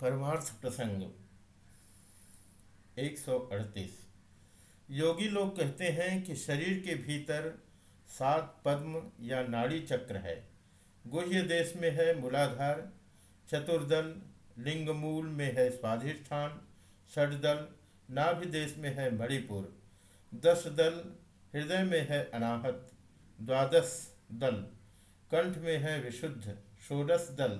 परमार्थ प्रसंग। 138 योगी लोग कहते हैं कि शरीर के भीतर सात पद्म या नाड़ी चक्र है। गुह्य देश में है मूलाधार, चतुर्दल, लिंगमूल में है स्वाधिष्ठान, षडदल, नाभि देश में है मणिपुर दस दल हृदय में है अनाहत, द्वादश दल, कंठ में है विशुद्ध, षोडश दल।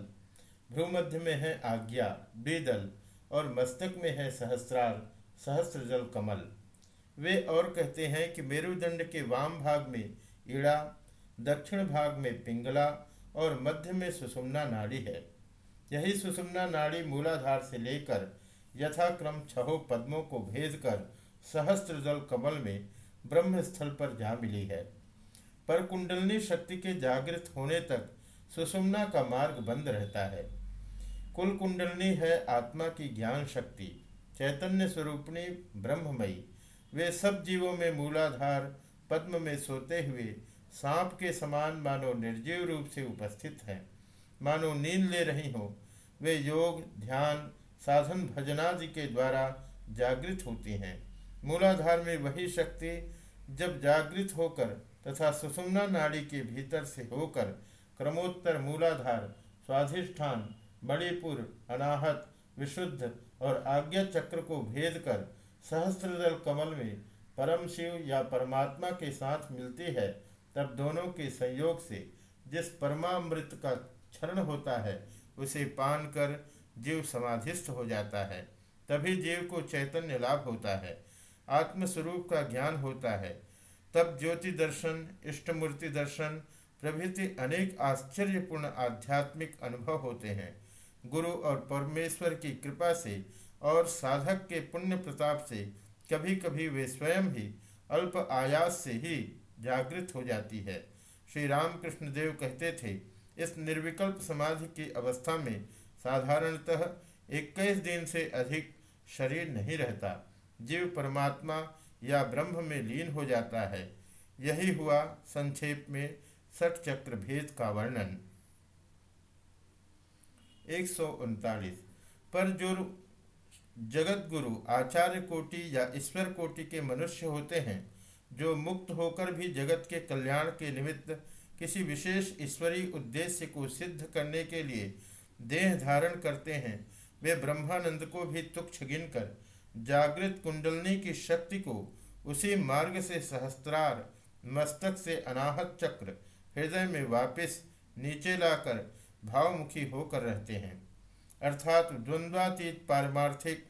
भ्रूमध्य में है आज्ञा द्विदल और मस्तक में है सहस्रार सहस्त्र जल कमल। वे और कहते हैं कि मेरुदंड के वाम भाग में ईड़ा, दक्षिण भाग में पिंगला और मध्य में सुषुम्ना नाड़ी है। यही सुषुम्ना नाड़ी मूलाधार से लेकर यथाक्रम छहों पद्मों को भेद कर सहस्त्र जल कमल में ब्रह्मस्थल पर जा मिली है। पर कुंडलनी शक्ति के जागृत होने तक सुषुम्ना का मार्ग बंद रहता है। कुल कुंडलनी है आत्मा की ज्ञान शक्ति, चैतन्य स्वरूपणी ब्रह्ममयी। वे सब जीवों में मूलाधार, पद्म में सोते हुए, सांप के समान मानो निर्जीव रूप से उपस्थित हैं। मानो नींद ले रही हो, वे योग, ध्यान, साधन, भजनादि के द्वारा जागृत होती हैं। मूलाधार में वही शक्ति जब जागृत होकर तथा सुषुम्ना नाड़ी के भीतर से होकर क्रमोत्तर मूलाधार, स्वाधिष्ठान मणिपुर अनाहत, विशुद्ध और आज्ञा चक्र को भेद कर सहस्त्रदल कमल में परम शिव या परमात्मा के साथ मिलती है, तब दोनों के संयोग से जिस परमामृत का क्षरण होता है, उसे पान कर जीव समाधिस्थ हो जाता है, तभी जीव को चैतन्य लाभ होता है, आत्मस्वरूप का ज्ञान होता है। तब ज्योति दर्शन, इष्टमूर्ति दर्शन, प्रभृति अनेक आश्चर्यपूर्ण आध्यात्मिक अनुभव होते हैं। गुरु और परमेश्वर की कृपा से और साधक के पुण्य प्रताप से कभी कभी वे स्वयं ही अल्प आयास से ही जागृत हो जाती है। श्री रामकृष्ण देव कहते थे, इस निर्विकल्प समाधि की अवस्था में साधारणतः इक्कीस दिन से अधिक शरीर नहीं रहता। जीव परमात्मा या ब्रह्म में लीन हो जाता है। यही हुआ संक्षेप में सठ चक्र भेद का वर्णन। एक सौ उनतालीस। पर जो जगत गुरु आचार्य कोटि या ईश्वर कोटि के मनुष्य होते हैं, जो मुक्त होकर भी जगत के कल्याण के निमित्त किसी विशेष ईश्वरीय उद्देश्य को सिद्ध करने के लिए देह धारण करते हैं, वे ब्रह्मानंद को भी तुक्ष गिनकर, जागृत कुंडलनी की शक्ति को उसी मार्ग से सहस्त्रार, मस्तक से अनाहत चक्र, हृदय में वापस नीचे लाकर भावमुखी होकर रहते हैं। अर्थात द्वंद्वातीत, पारमार्थिक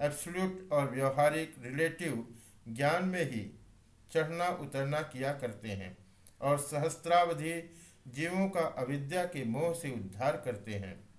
एब्सोल्यूट और व्यवहारिक रिलेटिव ज्ञान में ही चढ़ना, उतरना किया करते हैं और सहस्त्रावधि जीवों का अविद्या के मोह से उद्धार करते हैं।